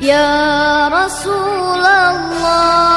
يا رسول الله.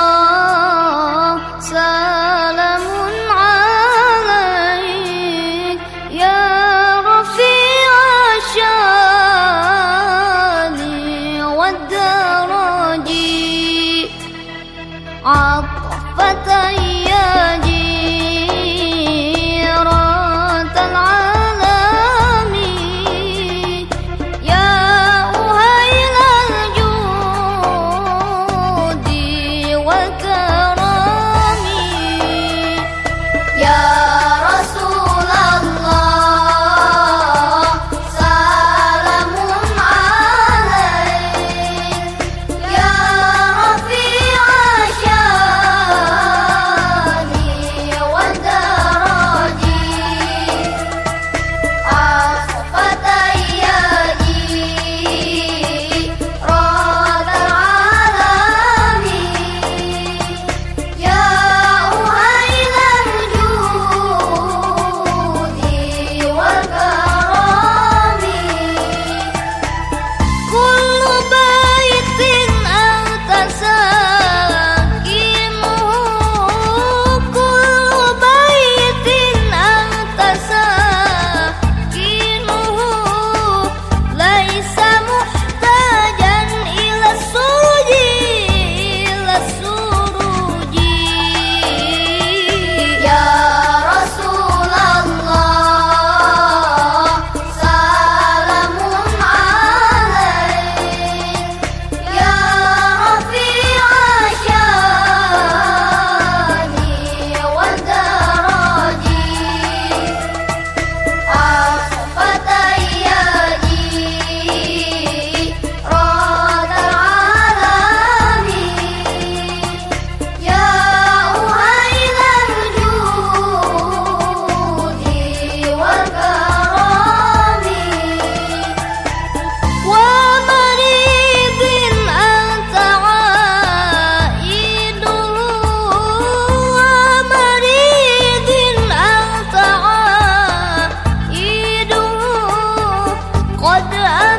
I'm